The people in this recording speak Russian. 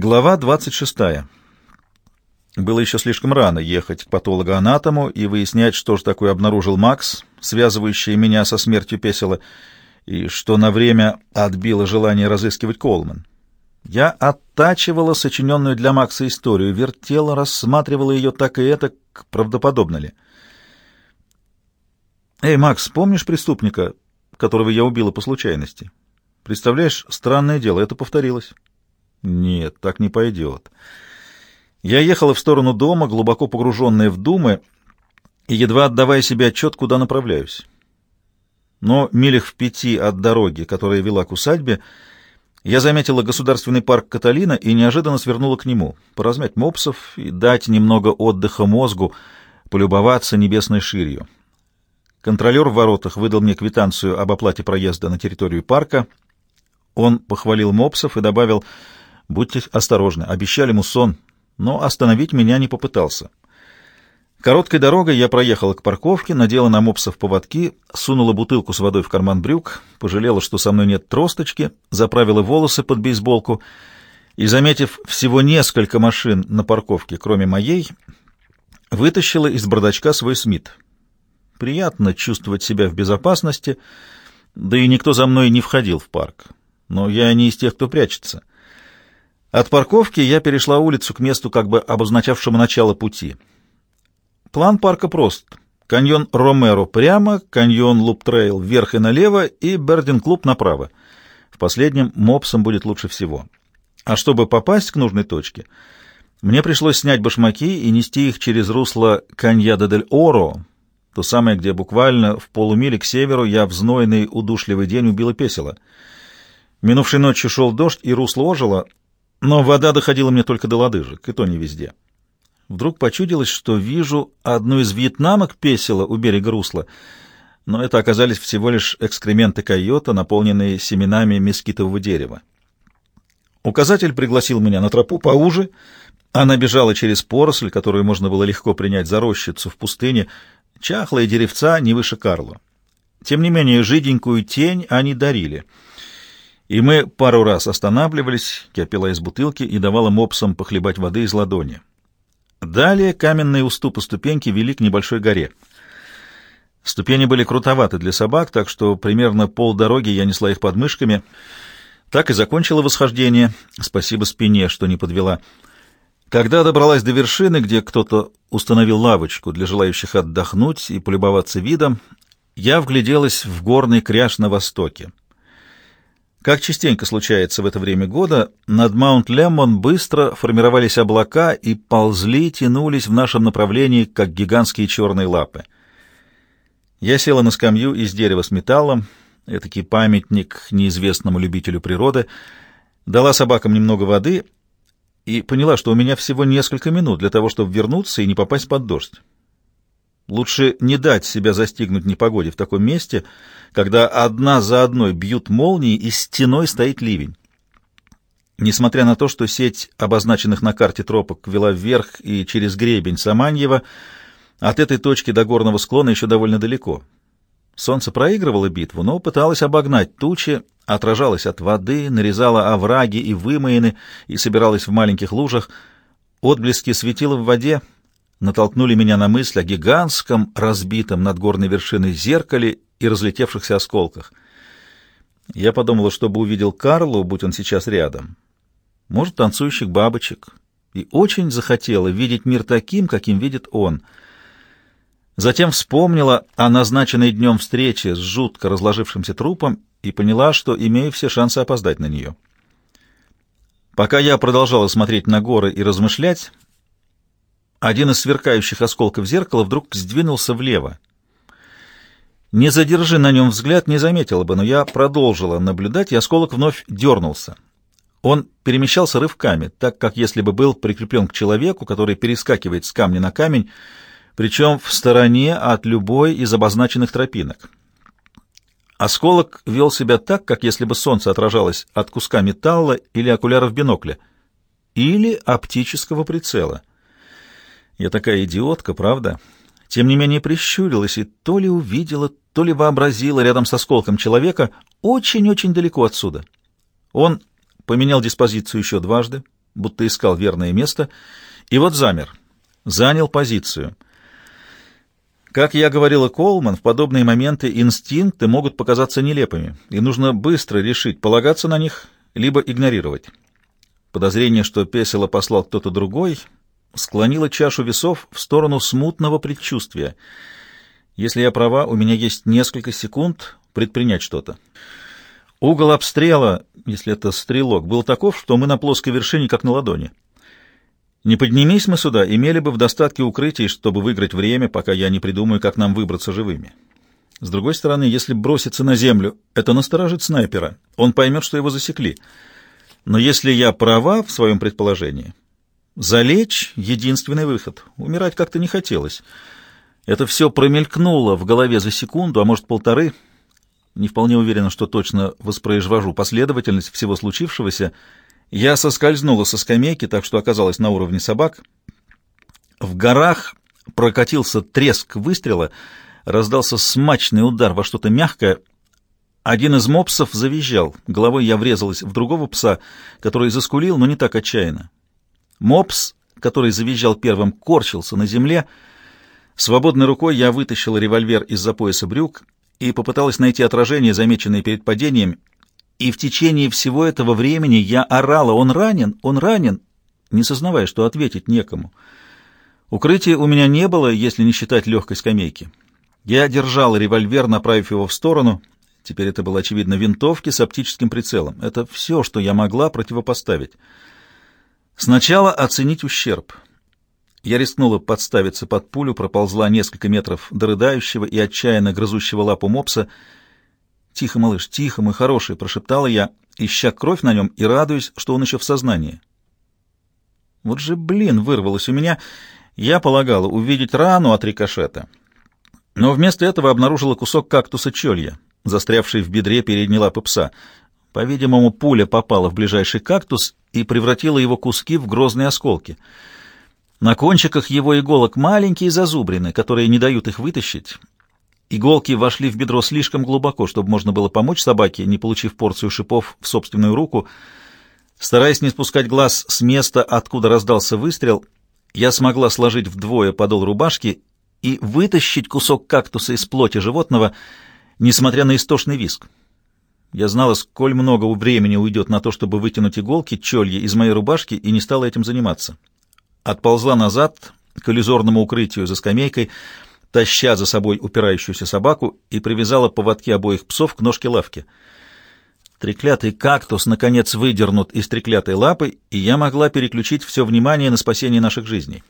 Глава 26. Было еще слишком рано ехать к патологоанатому и выяснять, что же такое обнаружил Макс, связывающий меня со смертью Песела, и что на время отбило желание разыскивать Колман. Я оттачивала сочиненную для Макса историю, вертела, рассматривала ее так и это, правдоподобно ли. «Эй, Макс, помнишь преступника, которого я убила по случайности? Представляешь, странное дело, это повторилось». «Нет, так не пойдет». Я ехала в сторону дома, глубоко погруженная в думы, и едва отдавая себе отчет, куда направляюсь. Но милях в пяти от дороги, которая вела к усадьбе, я заметила государственный парк Каталина и неожиданно свернула к нему, поразмять мопсов и дать немного отдыха мозгу, полюбоваться небесной ширью. Контролер в воротах выдал мне квитанцию об оплате проезда на территорию парка. Он похвалил мопсов и добавил, «Будьте осторожны, обещали муссон, но остановить меня не попытался. Короткой дорогой я проехала к парковке, надела на мопсов поводки, сунула бутылку с водой в карман брюк, пожалела, что со мной нет тросточки, заправила волосы под бейсболку и, заметив всего несколько машин на парковке, кроме моей, вытащила из бардачка свой Смит. Приятно чувствовать себя в безопасности, да и никто за мной не входил в парк. Но я не из тех, кто прячется. От парковки я перешла улицу к месту, как бы обозначавшему начало пути. План парка прост. Каньон Ромеро прямо, каньон Loop Trail вверх и налево и Birding Loop направо. В последнем мопсом будет лучше всего. А чтобы попасть к нужной точке, мне пришлось снять башмаки и нести их через русло Каньяда-дель-Оро, то самое, где буквально в полумиле к северу я в знойный удушливый день убила песела. Минувшей ночью шел дождь, и русло ожило, но вода доходила мне только до лодыжек, и то не везде. Вдруг почудилось, что вижу одну из вьетнамок песела у берега русла, но это оказались всего лишь экскременты койота, наполненные семенами мескитового дерева. Указатель пригласил меня на тропу поуже. Она бежала через поросль, которую можно было легко принять за рощицу в пустыне, чахлые деревца не выше Карла. Тем не менее, жиденькую тень они дарили — и мы пару раз останавливались, я пила из бутылки и давала мопсам похлебать воды из ладони. Далее каменные уступы ступеньки вели к небольшой горе. Ступени были крутоваты для собак, так что примерно полдороги я несла их под мышками. Так и закончила восхождение. Спасибо спине, что не подвела. Когда добралась до вершины, где кто-то установил лавочку для желающих отдохнуть и полюбоваться видом, я вгляделась в горный кряж на востоке. Как частенько случается в это время года, над Маунт-Леммон быстро формировались облака и ползли, тянулись в нашем направлении, как гигантские черные лапы. Я села на скамью из дерева с металлом, этакий памятник неизвестному любителю природы, дала собакам немного воды и поняла, что у меня всего несколько минут для того, чтобы вернуться и не попасть под дождь. Лучше не дать себя застигнуть непогоде в таком месте, когда одна за одной бьют молнии и стеной стоит ливень. Несмотря на то, что сеть обозначенных на карте тропок вела вверх и через гребень Саманьева, от этой точки до горного склона еще довольно далеко. Солнце проигрывало битву, но пыталось обогнать тучи, отражалось от воды, нарезало овраги и вымоины и собиралось в маленьких лужах. Отблески светила в воде — натолкнули меня на мысль о гигантском, разбитом над горной вершиной зеркале и разлетевшихся осколках. Я подумала, чтобы увидел Карлу, будь он сейчас рядом. Может, танцующих бабочек. И очень захотела видеть мир таким, каким видит он. Затем вспомнила о назначенной днем встрече с жутко разложившимся трупом и поняла, что имею все шансы опоздать на нее. Пока я продолжала смотреть на горы и размышлять, один из сверкающих осколков зеркала вдруг сдвинулся влево. Не задержи на нем взгляд, не заметила бы, но я продолжила наблюдать, и осколок вновь дернулся. Он перемещался рывками, так как если бы был прикреплен к человеку, который перескакивает с камня на камень, причем в стороне от любой из обозначенных тропинок. Осколок вел себя так, как если бы солнце отражалось от куска металла или окуляров бинокля, или оптического прицела. Я такая идиотка, правда? Тем не менее прищурилась и то ли увидела, то ли вообразила рядом с осколком человека очень-очень далеко отсюда. Он поменял диспозицию еще дважды, будто искал верное место, и вот замер, занял позицию. Как я говорила Колман, в подобные моменты инстинкты могут показаться нелепыми, и нужно быстро решить, полагаться на них, либо игнорировать. Подозрение, что Песело послал кто-то другой, склонило чашу весов в сторону смутного предчувствия. Если я права, у меня есть несколько секунд предпринять что-то. Угол обстрела, если это стрелок, был таков, что мы на плоской вершине, как на ладони. Не поднимись мы сюда, имели бы в достатке укрытий, чтобы выиграть время, пока я не придумаю, как нам выбраться живыми. С другой стороны, если броситься на землю, это насторожит снайпера. Он поймет, что его засекли. Но если я права в своем предположении, залечь — единственный выход. Умирать как-то не хотелось. Это все промелькнуло в голове за секунду, а может полторы — не вполне уверена, что точно воспроизвожу последовательность всего случившегося, я соскользнула со скамейки, так что оказалась на уровне собак. В горах прокатился треск выстрела, раздался смачный удар во что-то мягкое. Один из мопсов завизжал. Головой я врезалась в другого пса, который заскулил, но не так отчаянно. Мопс, который завизжал первым, корчился на земле. Свободной рукой я вытащила револьвер из-за пояса брюк и попыталась найти отражение, замеченное перед падением, и в течение всего этого времени я орала «Он ранен! Он ранен!», не сознавая, что ответить некому. Укрытия у меня не было, если не считать легкой скамейки. Я держал револьвер, направив его в сторону. Теперь это было, очевидно, винтовки с оптическим прицелом. Это все, что я могла противопоставить. Сначала оценить ущерб — я рискнула подставиться под пулю, проползла несколько метров до рыдающего и отчаянно грызущего лапу мопса. «Тихо, малыш, тихо, мой хороший!» — прошептала я, ища кровь на нем и радуясь, что он еще в сознании. Вот же, блин, вырвалось у меня. Я полагала увидеть рану от рикошета. Но вместо этого обнаружила кусок кактуса чолья, застрявший в бедре передней лапы пса. По-видимому, пуля попала в ближайший кактус и превратила его куски в грозные осколки — на кончиках его иголок маленькие зазубрины, которые не дают их вытащить. Иголки вошли в бедро слишком глубоко, чтобы можно было помочь собаке, не получив порцию шипов в собственную руку. Стараясь не спускать глаз с места, откуда раздался выстрел, я смогла сложить вдвое подол рубашки и вытащить кусок кактуса из плоти животного, несмотря на истошный виск. Я знала, сколь много времени уйдет на то, чтобы вытянуть иголки, чольи из моей рубашки, и не стала этим заниматься отползла назад к иллюзорному укрытию за скамейкой, таща за собой упирающуюся собаку и привязала поводки обоих псов к ножке лавки. Треклятый кактус, наконец, выдернут из треклятой лапы, и я могла переключить все внимание на спасение наших жизней.